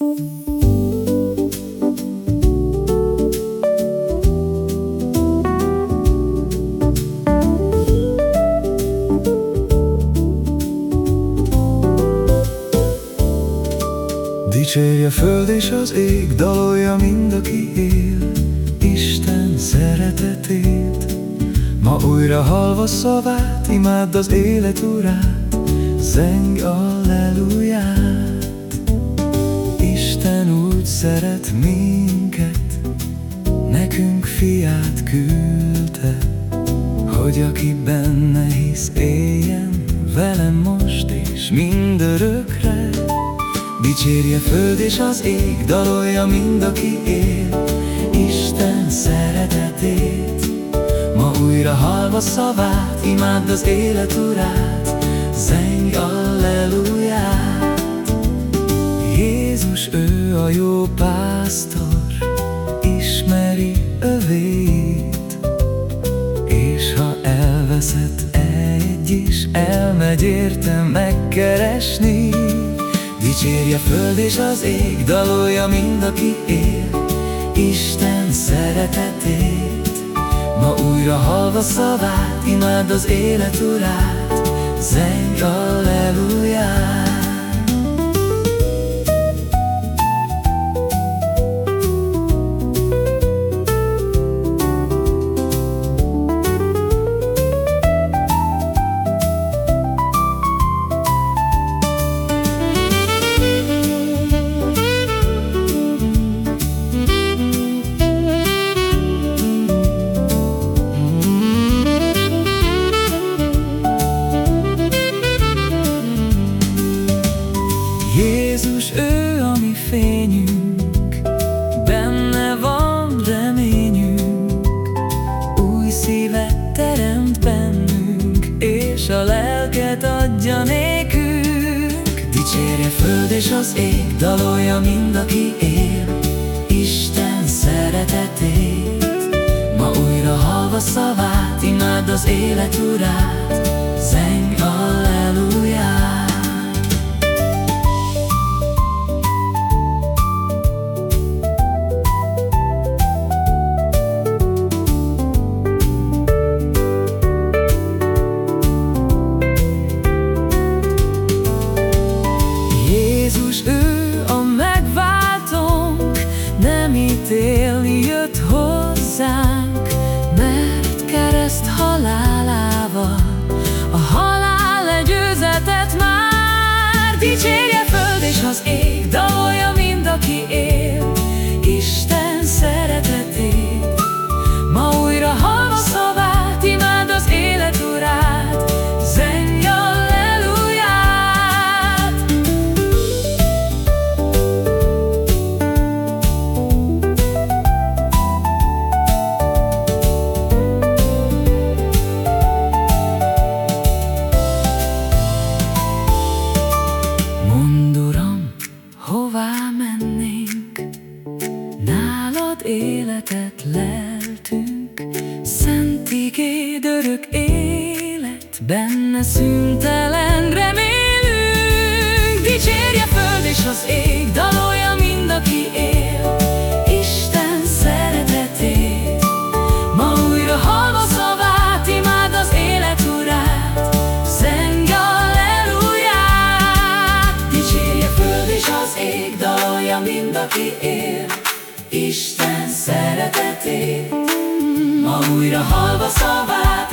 Dicsérje föld és az ég, dalolja mind, aki él, Isten szeretetét. Ma újra halva szavát, imádd az élet urát, Zeng alleluját. Isten úgy szeret minket, nekünk fiát küldte, Hogy aki benne hisz éljen, velem most és mindörökre. Dicsérje föld és az ég, dalolja mind, aki él, Isten szeretetét. Ma újra halva szavát, imádd az élet urát, Zeng alleluját. Jézus ő a jó pásztor, ismeri övéit, és ha elveszett egy is, elmegy érte megkeresni. Dicsérje föld és az ég, dalolja mind, aki él, Isten szeretetét. Ma újra halva szavát, imád az élet urát, Zeng alleluját. Jézus ő a mi fényünk, benne van reményünk, új szívet teremt bennünk, és a lelket adja nékünk. Dicsérje föld és az ég, dalolja mind, aki él, Isten szeretetét. Ma újra halva szavát, imád az élet urát, ítélni jött hozzánk, mert kereszt halálával a halál legyőzetett már. Dicsérje életet leltünk, Szent igéd örök élet, Benne szüntelen remélünk. Dicsérje föld és az ég, dalolja mind, aki él, Isten szeretetét. Ma újra halva szavát, imád az élet urát, Zeng. Dicsérje föld és az ég, dalolja mind, aki él, Isten szeretetét. Ma újra halva szavát,